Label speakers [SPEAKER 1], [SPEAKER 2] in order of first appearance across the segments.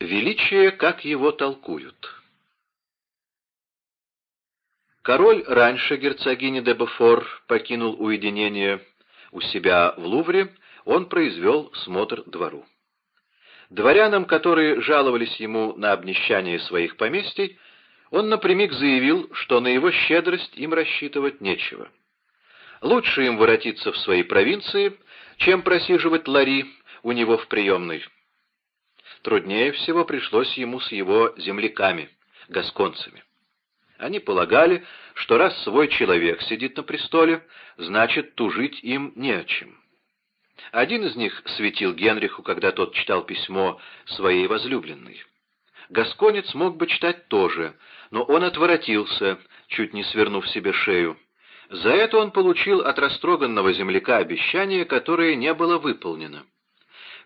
[SPEAKER 1] Величие, как его толкуют. Король раньше герцогини де Бофор покинул уединение у себя в Лувре, он произвел смотр двору. Дворянам, которые жаловались ему на обнищание своих поместий, он напрямик заявил, что на его щедрость им рассчитывать нечего. Лучше им воротиться в свои провинции, чем просиживать лари у него в приемной. Труднее всего пришлось ему с его земляками, гасконцами. Они полагали, что раз свой человек сидит на престоле, значит, тужить им не о чем. Один из них светил Генриху, когда тот читал письмо своей возлюбленной. Гасконец мог бы читать тоже, но он отворотился, чуть не свернув себе шею. За это он получил от растроганного земляка обещание, которое не было выполнено.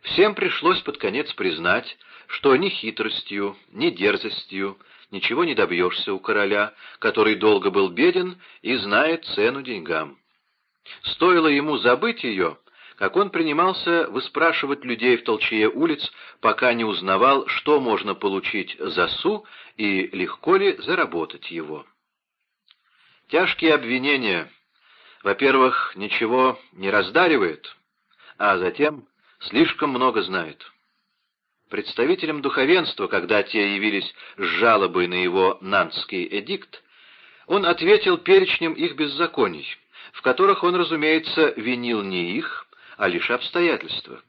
[SPEAKER 1] Всем пришлось под конец признать, что ни хитростью, ни дерзостью ничего не добьешься у короля, который долго был беден и знает цену деньгам. Стоило ему забыть ее, как он принимался выспрашивать людей в толчее улиц, пока не узнавал, что можно получить за су и легко ли заработать его. Тяжкие обвинения, во-первых, ничего не раздаривает, а затем слишком много знает. Представителям духовенства, когда те явились с жалобой на его нанский эдикт, он ответил перечнем их беззаконий, в которых он, разумеется, винил не их, а лишь обстоятельства.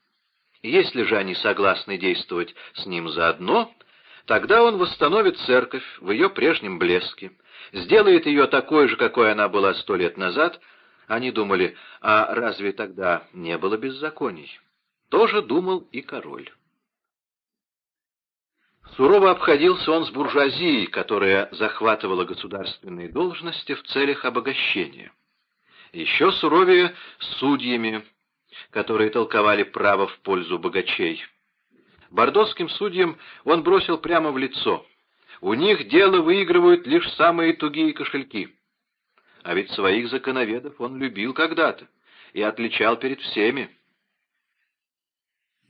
[SPEAKER 1] Если же они согласны действовать с ним заодно, тогда он восстановит церковь в ее прежнем блеске, сделает ее такой же, какой она была сто лет назад. Они думали, а разве тогда не было беззаконий? Тоже думал и король. Сурово обходился он с буржуазией, которая захватывала государственные должности в целях обогащения. Еще суровее с судьями, которые толковали право в пользу богачей. Бордосским судьям он бросил прямо в лицо. У них дело выигрывают лишь самые тугие кошельки. А ведь своих законоведов он любил когда-то и отличал перед всеми.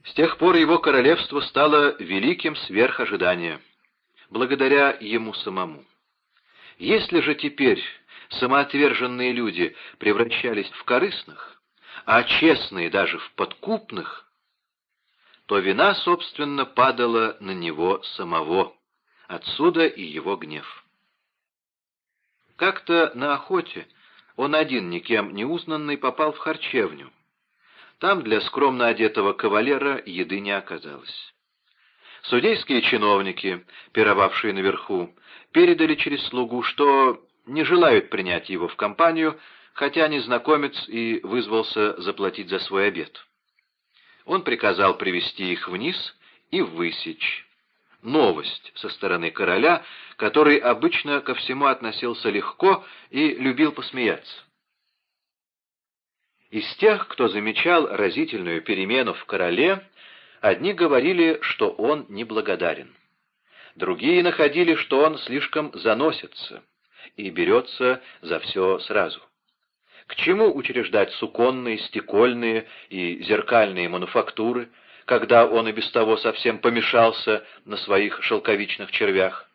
[SPEAKER 1] С тех пор его королевство стало великим сверх ожидания, благодаря ему самому. Если же теперь самоотверженные люди превращались в корыстных, а честные даже в подкупных, то вина, собственно, падала на него самого, отсюда и его гнев. Как-то на охоте он один, никем не узнанный, попал в харчевню, там для скромно одетого кавалера еды не оказалось. Судейские чиновники, пировавшие наверху, передали через слугу, что не желают принять его в компанию, хотя незнакомец и вызвался заплатить за свой обед. Он приказал привести их вниз и высечь. Новость со стороны короля, который обычно ко всему относился легко и любил посмеяться. Из тех, кто замечал разительную перемену в короле, одни говорили, что он неблагодарен. Другие находили, что он слишком заносится и берется за все сразу. К чему учреждать суконные, стекольные и зеркальные мануфактуры, когда он и без того совсем помешался на своих шелковичных червях?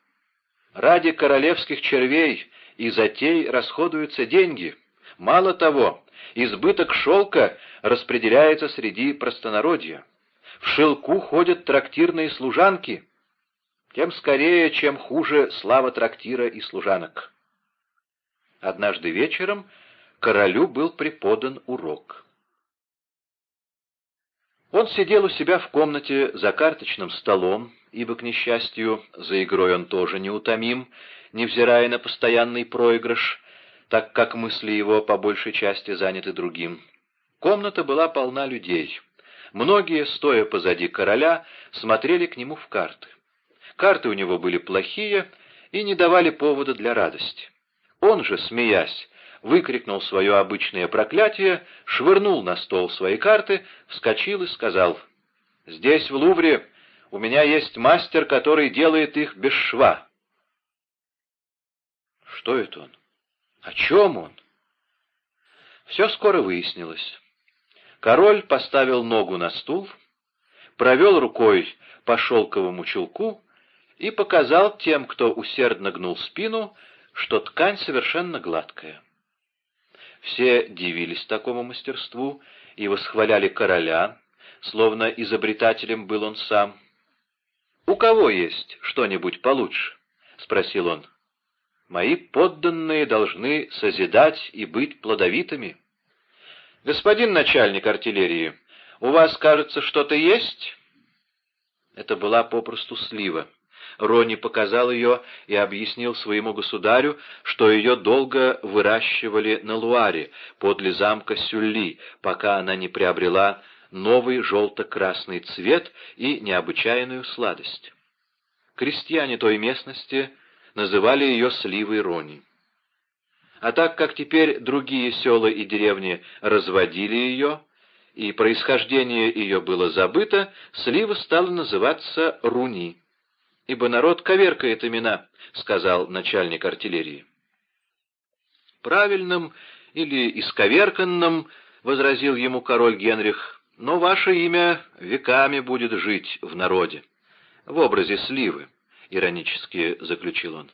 [SPEAKER 1] Ради королевских червей и затей расходуются деньги. Мало того, избыток шелка распределяется среди простонародья. В шелку ходят трактирные служанки, тем скорее, чем хуже слава трактира и служанок. Однажды вечером королю был преподан урок. Он сидел у себя в комнате за карточным столом, ибо, к несчастью, за игрой он тоже неутомим, невзирая на постоянный проигрыш, так как мысли его по большей части заняты другим. Комната была полна людей. Многие, стоя позади короля, смотрели к нему в карты. Карты у него были плохие и не давали повода для радости. Он же, смеясь, выкрикнул свое обычное проклятие, швырнул на стол свои карты, вскочил и сказал, «Здесь, в Лувре, у меня есть мастер, который делает их без шва». Что это он? О чем он? Все скоро выяснилось. Король поставил ногу на стул, провел рукой по шелковому чулку и показал тем, кто усердно гнул спину, что ткань совершенно гладкая. Все дивились такому мастерству и восхваляли короля, словно изобретателем был он сам. «У кого есть что-нибудь получше?» — спросил он. «Мои подданные должны созидать и быть плодовитыми». «Господин начальник артиллерии, у вас, кажется, что-то есть?» Это была попросту слива. Рони показал ее и объяснил своему государю, что ее долго выращивали на Луаре, подле замка Сюлли, пока она не приобрела новый желто-красный цвет и необычайную сладость. Крестьяне той местности называли ее сливой Рони. А так как теперь другие села и деревни разводили ее, и происхождение ее было забыто, слива стала называться Руни ибо народ коверкает имена», — сказал начальник артиллерии. «Правильным или исковерканным», — возразил ему король Генрих, — «но ваше имя веками будет жить в народе, в образе сливы», — иронически заключил он.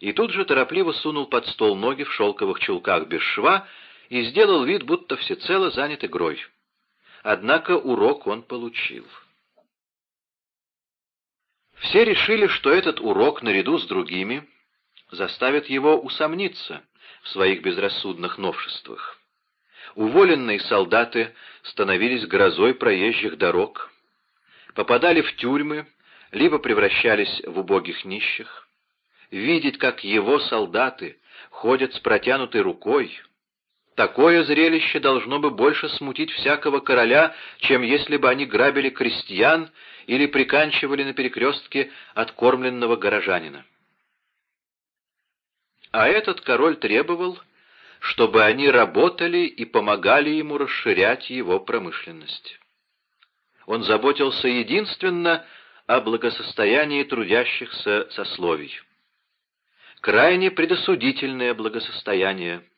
[SPEAKER 1] И тут же торопливо сунул под стол ноги в шелковых чулках без шва и сделал вид, будто всецело занят игрой. Однако урок он получил. Все решили, что этот урок, наряду с другими, заставит его усомниться в своих безрассудных новшествах. Уволенные солдаты становились грозой проезжих дорог, попадали в тюрьмы, либо превращались в убогих нищих. Видеть, как его солдаты ходят с протянутой рукой, Такое зрелище должно бы больше смутить всякого короля, чем если бы они грабили крестьян или приканчивали на перекрестке откормленного горожанина. А этот король требовал, чтобы они работали и помогали ему расширять его промышленность. Он заботился единственно о благосостоянии трудящихся сословий. Крайне предосудительное благосостояние –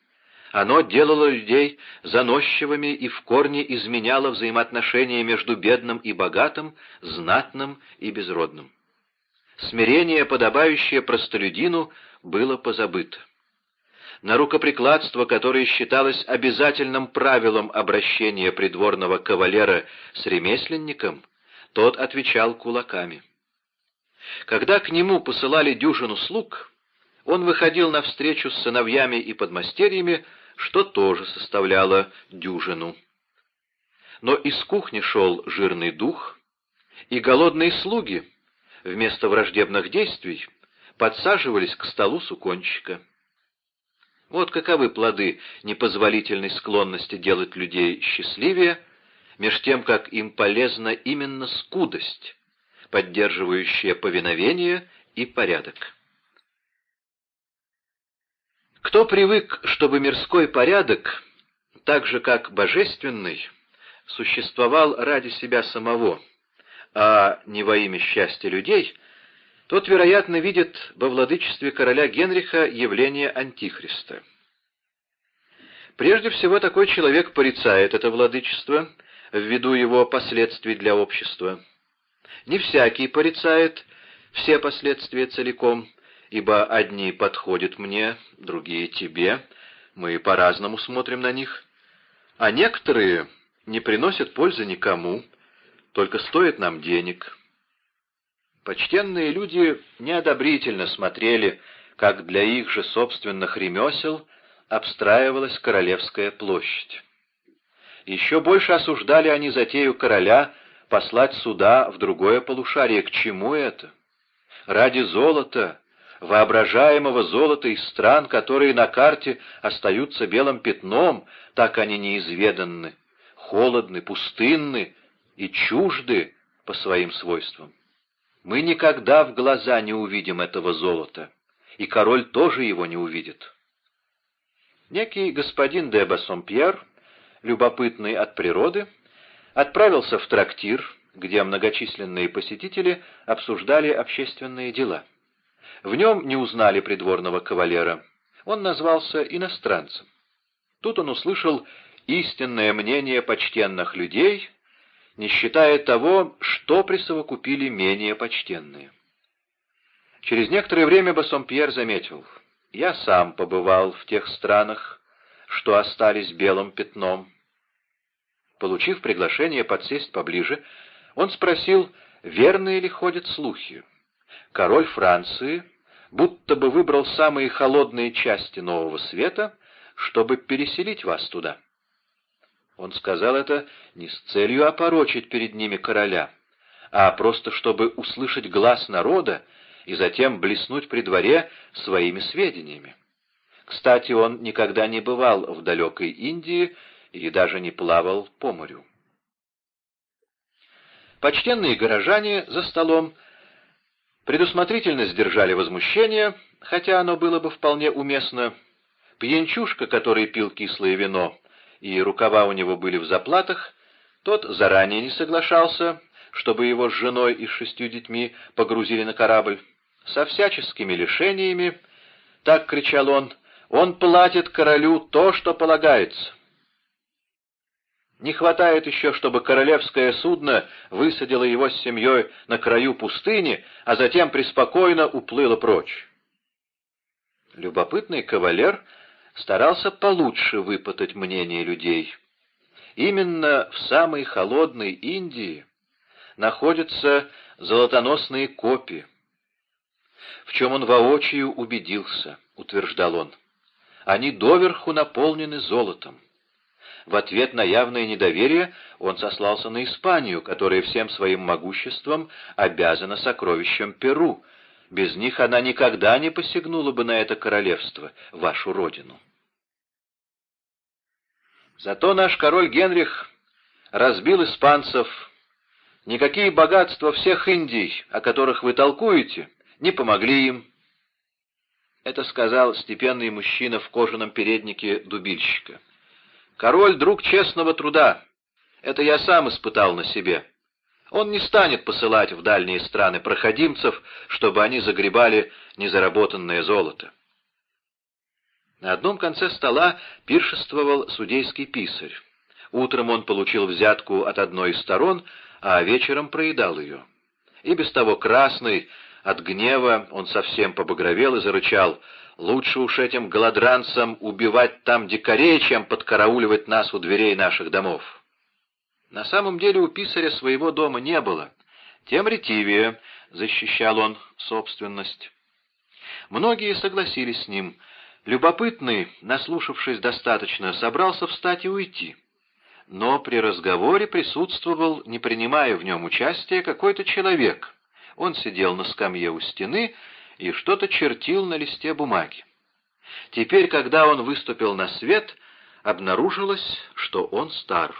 [SPEAKER 1] оно делало людей заносчивыми и в корне изменяло взаимоотношения между бедным и богатым, знатным и безродным. Смирение, подобающее простолюдину, было позабыто. На рукоприкладство, которое считалось обязательным правилом обращения придворного кавалера с ремесленником, тот отвечал кулаками. Когда к нему посылали дюжину слуг, он выходил навстречу с сыновьями и подмастерьями, что тоже составляло дюжину. Но из кухни шел жирный дух, и голодные слуги, вместо враждебных действий, подсаживались к столу сукончика. Вот каковы плоды непозволительной склонности делать людей счастливее, меж тем, как им полезна именно скудость, поддерживающая повиновение и порядок. Кто привык, чтобы мирской порядок, так же как божественный, существовал ради себя самого, а не во имя счастья людей, тот, вероятно, видит во владычестве короля Генриха явление Антихриста. Прежде всего, такой человек порицает это владычество ввиду его последствий для общества. Не всякий порицает все последствия целиком, ибо одни подходят мне, другие тебе, мы по-разному смотрим на них, а некоторые не приносят пользы никому, только стоят нам денег. Почтенные люди неодобрительно смотрели, как для их же собственных ремесел обстраивалась Королевская площадь. Еще больше осуждали они затею короля послать суда в другое полушарие. К чему это? Ради золота, воображаемого золота из стран, которые на карте остаются белым пятном, так они неизведанны, холодны, пустынны и чужды по своим свойствам. Мы никогда в глаза не увидим этого золота, и король тоже его не увидит. Некий господин де Бассомпьер, любопытный от природы, отправился в трактир, где многочисленные посетители обсуждали общественные дела. В нем не узнали придворного кавалера. Он назвался иностранцем. Тут он услышал истинное мнение почтенных людей не считая того, что присовокупили менее почтенные. Через некоторое время Бассомпьер заметил, «Я сам побывал в тех странах, что остались белым пятном». Получив приглашение подсесть поближе, он спросил, верные ли ходят слухи. Король Франции будто бы выбрал самые холодные части Нового Света, чтобы переселить вас туда. Он сказал это не с целью опорочить перед ними короля, а просто чтобы услышать глаз народа и затем блеснуть при дворе своими сведениями. Кстати, он никогда не бывал в далекой Индии и даже не плавал по морю. Почтенные горожане за столом предусмотрительно сдержали возмущение, хотя оно было бы вполне уместно. Пьянчушка, который пил кислое вино, и рукава у него были в заплатах, тот заранее не соглашался, чтобы его с женой и шестью детьми погрузили на корабль. Со всяческими лишениями, так кричал он, он платит королю то, что полагается. Не хватает еще, чтобы королевское судно высадило его с семьей на краю пустыни, а затем преспокойно уплыло прочь. Любопытный кавалер старался получше выпытать мнение людей. Именно в самой холодной Индии находятся золотоносные копии. В чем он воочию убедился, утверждал он. Они доверху наполнены золотом. В ответ на явное недоверие он сослался на Испанию, которая всем своим могуществом обязана сокровищам Перу. Без них она никогда не посягнула бы на это королевство, вашу родину. Зато наш король Генрих разбил испанцев. Никакие богатства всех Индий, о которых вы толкуете, не помогли им. Это сказал степенный мужчина в кожаном переднике дубильщика. Король — друг честного труда. Это я сам испытал на себе. Он не станет посылать в дальние страны проходимцев, чтобы они загребали незаработанное золото. На одном конце стола пиршествовал судейский писарь. Утром он получил взятку от одной из сторон, а вечером проедал ее. И без того красный, от гнева, он совсем побагровел и зарычал — Лучше уж этим голодранцам убивать там дикарей, чем подкарауливать нас у дверей наших домов. На самом деле у писаря своего дома не было. Тем ретивее защищал он собственность. Многие согласились с ним. Любопытный, наслушавшись достаточно, собрался встать и уйти. Но при разговоре присутствовал, не принимая в нем участия, какой-то человек. Он сидел на скамье у стены и что-то чертил на листе бумаги. Теперь, когда он выступил на свет, обнаружилось, что он стар.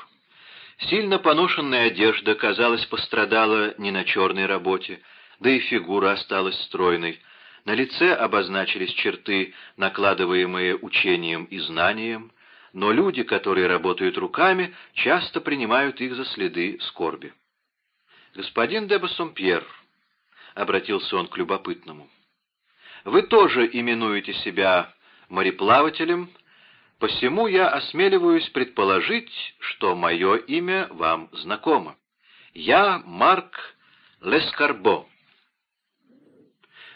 [SPEAKER 1] Сильно поношенная одежда, казалось, пострадала не на черной работе, да и фигура осталась стройной. На лице обозначились черты, накладываемые учением и знанием, но люди, которые работают руками, часто принимают их за следы скорби. «Господин де Бассомпьер», — обратился он к любопытному, вы тоже именуете себя мореплавателем, посему я осмеливаюсь предположить, что мое имя вам знакомо. Я Марк Лескарбо.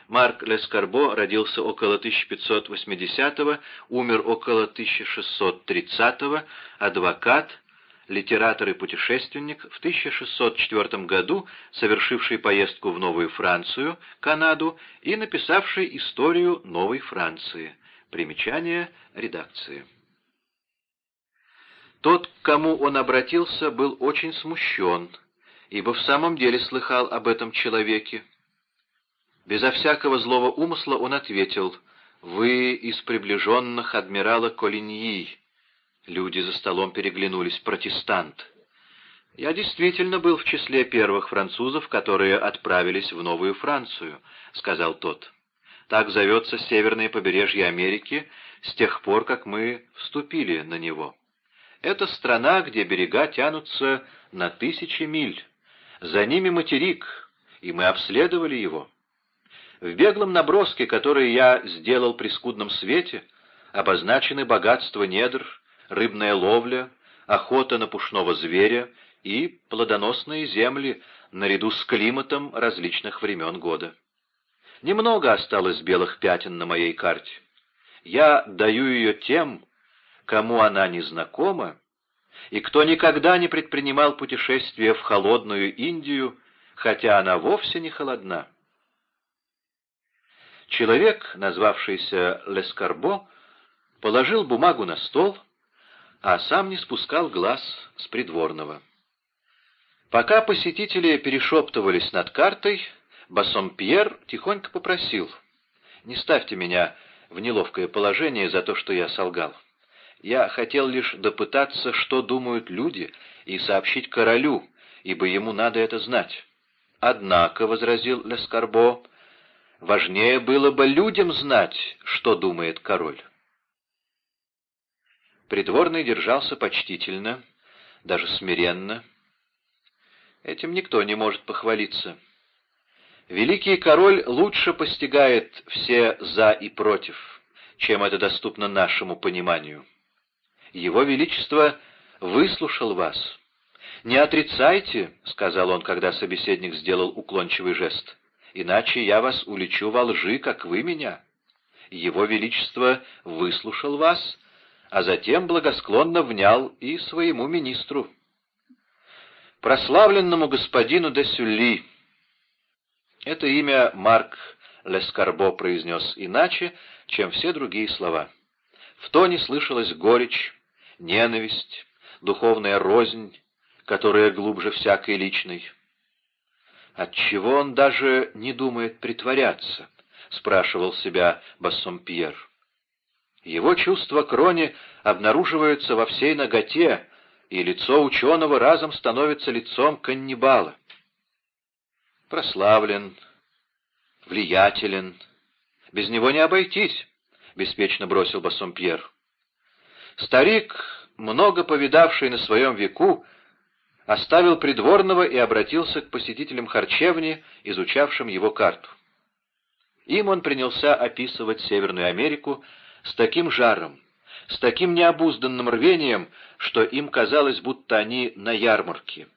[SPEAKER 1] Марк Лескарбо родился около 1580-го, умер около 1630-го, адвокат, литератор и путешественник, в 1604 году совершивший поездку в Новую Францию, Канаду, и написавший историю Новой Франции. Примечание редакции. Тот, к кому он обратился, был очень смущен, ибо в самом деле слыхал об этом человеке. Безо всякого злого умысла он ответил, «Вы из приближенных адмирала Колиньи, Люди за столом переглянулись. «Протестант». «Я действительно был в числе первых французов, которые отправились в Новую Францию», — сказал тот. «Так зовется северное побережье Америки с тех пор, как мы вступили на него. Это страна, где берега тянутся на тысячи миль. За ними материк, и мы обследовали его. В беглом наброске, который я сделал при скудном свете, обозначены богатства недр, рыбная ловля, охота на пушного зверя, и плодоносные земли наряду с климатом различных времен года. Немного осталось белых пятен на моей карте. Я даю ее тем, кому она не знакома, и кто никогда не предпринимал путешествия в холодную Индию, хотя она вовсе не холодна. Человек, назвавшийся Лескарбо, положил бумагу на стол, а сам не спускал глаз с придворного. Пока посетители перешептывались над картой, Бассомпьер тихонько попросил, «Не ставьте меня в неловкое положение за то, что я солгал. Я хотел лишь допытаться, что думают люди, и сообщить королю, ибо ему надо это знать». «Однако», — возразил Лескарбо, — «важнее было бы людям знать, что думает король». Придворный держался почтительно, даже смиренно. Этим никто не может похвалиться. Великий король лучше постигает все «за» и «против», чем это доступно нашему пониманию. Его Величество выслушал вас. «Не отрицайте», — сказал он, когда собеседник сделал уклончивый жест, — «иначе я вас улечу во лжи, как вы меня». Его Величество выслушал вас, а затем благосклонно внял и своему министру. Прославленному господину де Сюлли, это имя Марк Лескарбо произнес иначе, чем все другие слова. В тоне слышалась горечь, ненависть, духовная рознь, которая глубже всякой личной. «Отчего он даже не думает притворяться?» — спрашивал себя Бассомпьер. Его чувства крони обнаруживаются во всей наготе, и лицо ученого разом становится лицом каннибала прославлен, влиятелен. Без него не обойтись, — беспечно бросил Бассомпьер. Старик, много повидавший на своем веку, оставил придворного и обратился к посетителям харчевни, изучавшим его карту. Им он принялся описывать Северную Америку с таким жаром, с таким необузданным рвением, что им казалось, будто они на ярмарке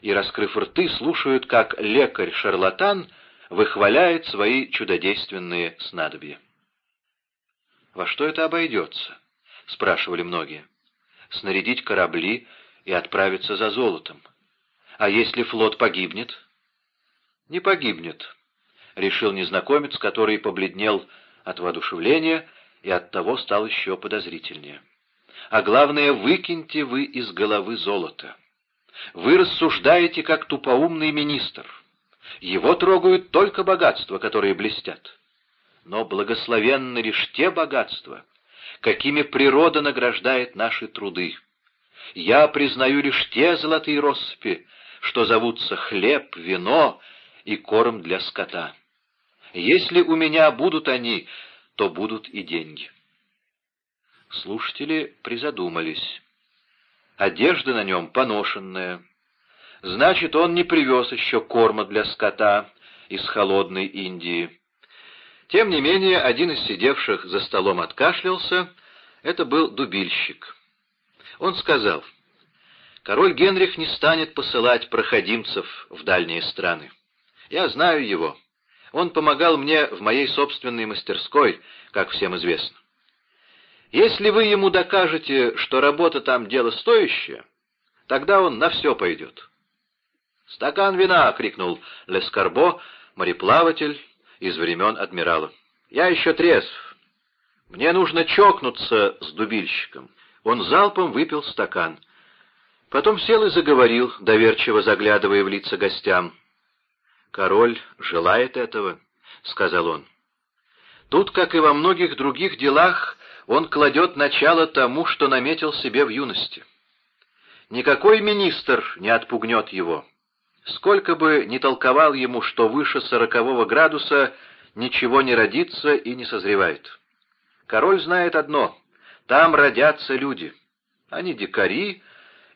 [SPEAKER 1] и, раскрыв рты, слушают, как лекарь-шарлатан выхваляет свои чудодейственные снадобья. «Во что это обойдется?» — спрашивали многие. «Снарядить корабли и отправиться за золотом. А если флот погибнет?» «Не погибнет», — решил незнакомец, который побледнел от воодушевления и оттого стал еще подозрительнее. «А главное, выкиньте вы из головы золото. Вы рассуждаете как тупоумный министр. Его трогают только богатства, которые блестят. Но благословенны лишь те богатства, какими природа награждает наши труды. Я признаю лишь те золотые россыпи, что зовутся хлеб, вино и корм для скота. Если у меня будут они, то будут и деньги. Слушатели призадумались. Одежда на нем поношенная. Значит, он не привез еще корма для скота из холодной Индии. Тем не менее, один из сидевших за столом откашлялся. Это был дубильщик. Он сказал, «Король Генрих не станет посылать проходимцев в дальние страны. Я знаю его. Он помогал мне в моей собственной мастерской, как всем известно. Если вы ему докажете, что работа там дело стоящее, тогда он на все пойдет. «Стакан вина!» — крикнул Лескарбо, мореплаватель из времен адмирала. «Я еще трезв. Мне нужно чокнуться с дубильщиком». Он залпом выпил стакан. Потом сел и заговорил, доверчиво заглядывая в лица гостям. «Король желает этого», — сказал он. «Тут, как и во многих других делах, он кладет начало тому, что наметил себе в юности. Никакой министр не отпугнет его. Сколько бы ни толковал ему, что выше сорокового градуса ничего не родится и не созревает. Король знает одно — там родятся люди. Они дикари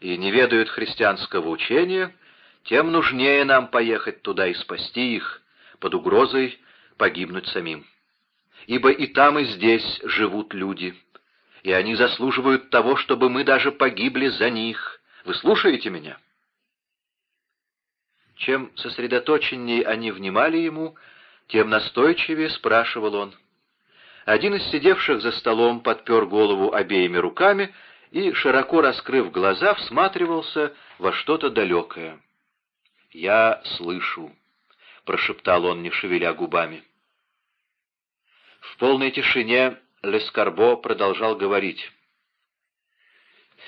[SPEAKER 1] и не ведают христианского учения, тем нужнее нам поехать туда и спасти их, под угрозой погибнуть самим ибо и там, и здесь живут люди, и они заслуживают того, чтобы мы даже погибли за них. Вы слушаете меня?» Чем сосредоточеннее они внимали ему, тем настойчивее спрашивал он. Один из сидевших за столом подпер голову обеими руками и, широко раскрыв глаза, всматривался во что-то далекое. «Я слышу», — прошептал он, не шевеля губами. В полной тишине Лескарбо продолжал говорить.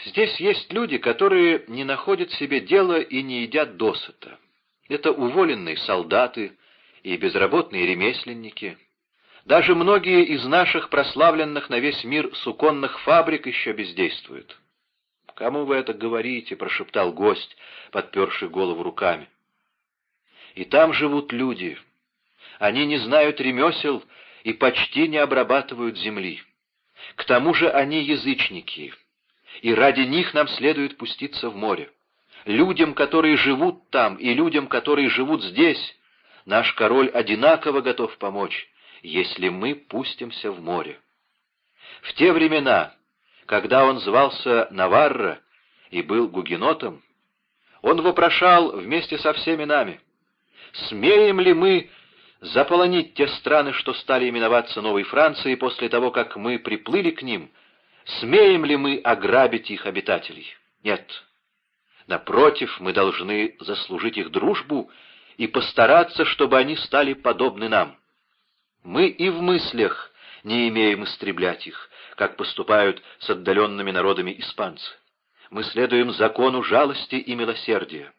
[SPEAKER 1] «Здесь есть люди, которые не находят себе дела и не едят досыта. Это уволенные солдаты и безработные ремесленники. Даже многие из наших прославленных на весь мир суконных фабрик еще бездействуют. «Кому вы это говорите?» — прошептал гость, подперший голову руками. «И там живут люди. Они не знают ремесел и почти не обрабатывают земли. К тому же они язычники, и ради них нам следует пуститься в море. Людям, которые живут там, и людям, которые живут здесь, наш король одинаково готов помочь, если мы пустимся в море. В те времена, когда он звался Наварра и был гугенотом, он вопрошал вместе со всеми нами, смеем ли мы заполонить те страны, что стали именоваться Новой Францией после того, как мы приплыли к ним, смеем ли мы ограбить их обитателей? Нет. Напротив, мы должны заслужить их дружбу и постараться, чтобы они стали подобны нам. Мы и в мыслях не имеем истреблять их, как поступают с отдаленными народами испанцы. Мы следуем закону жалости и милосердия.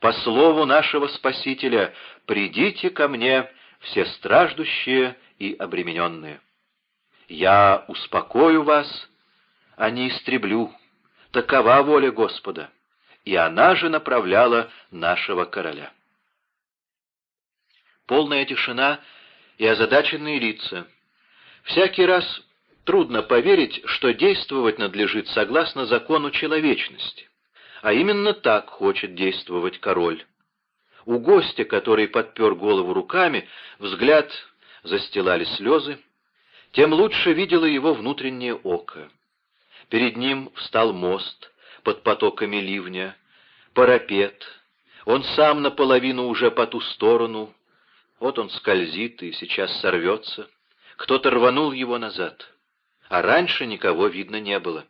[SPEAKER 1] По слову нашего Спасителя «Придите ко мне, все страждущие и обремененные». Я успокою вас, а не истреблю. Такова воля Господа и она же направляла нашего короля. Полная тишина и озадаченные лица. Всякий раз трудно поверить, что действовать надлежит согласно закону человечности, а именно так хочет действовать король. У гостя, который подпер голову руками, взгляд застилали слезы, тем лучше видело его внутреннее око. Перед ним встал мост, под потоками ливня, парапет. Он сам наполовину уже по ту сторону. Вот он скользит и сейчас сорвется. Кто-то рванул его назад. А раньше никого видно не было.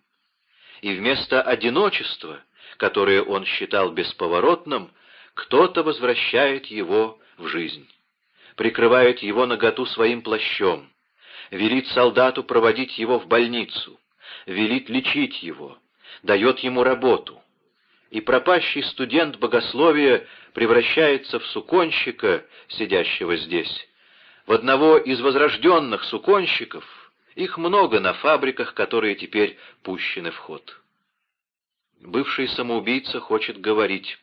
[SPEAKER 1] И вместо одиночества, которое он считал бесповоротным, кто-то возвращает его в жизнь. Прикрывает его наготу своим плащом. Велит солдату проводить его в больницу. Велит лечить его дает ему работу. И пропащий студент богословия превращается в суконщика, сидящего здесь, в одного из возрожденных суконщиков, их много на фабриках, которые теперь пущены в ход. Бывший самоубийца хочет говорить.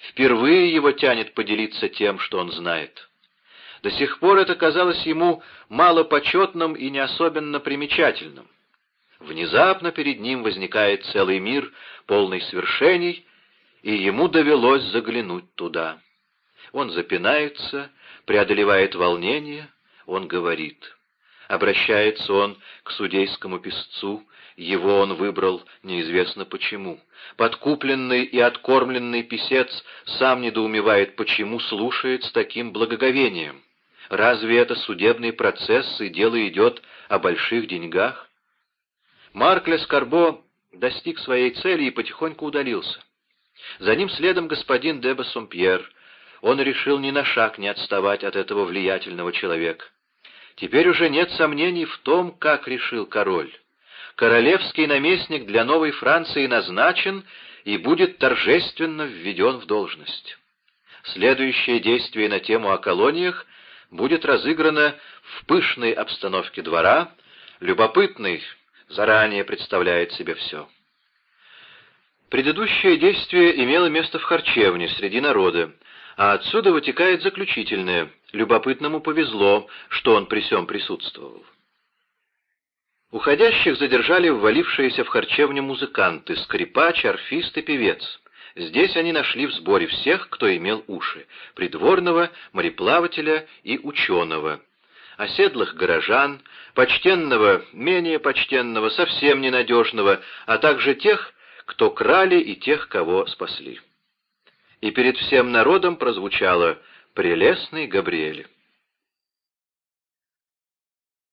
[SPEAKER 1] Впервые его тянет поделиться тем, что он знает. До сих пор это казалось ему малопочетным и не особенно примечательным. Внезапно перед ним возникает целый мир, полный свершений, и ему довелось заглянуть туда. Он запинается, преодолевает волнение, он говорит. Обращается он к судейскому писцу, его он выбрал неизвестно почему. Подкупленный и откормленный писец сам недоумевает, почему слушает с таким благоговением. Разве это судебный процесс, и дело идет о больших деньгах? Марк Лескарбо достиг своей цели и потихоньку удалился. За ним следом господин де Бассомпьер. Он решил ни на шаг не отставать от этого влиятельного человека. Теперь уже нет сомнений в том, как решил король. Королевский наместник для Новой Франции назначен и будет торжественно введен в должность. Следующее действие на тему о колониях будет разыграно в пышной обстановке двора, любопытный заранее представляет себе все. Предыдущее действие имело место в харчевне среди народа, а отсюда вытекает заключительное. Любопытному повезло, что он при всем присутствовал. Уходящих задержали ввалившиеся в харчевню музыканты, скрипач, арфист и певец. Здесь они нашли в сборе всех, кто имел уши — придворного, мореплавателя и ученого оседлых горожан, почтенного, менее почтенного, совсем ненадежного, а также тех, кто крали и тех, кого спасли. И перед всем народом прозвучало «Прелестный Габриэль».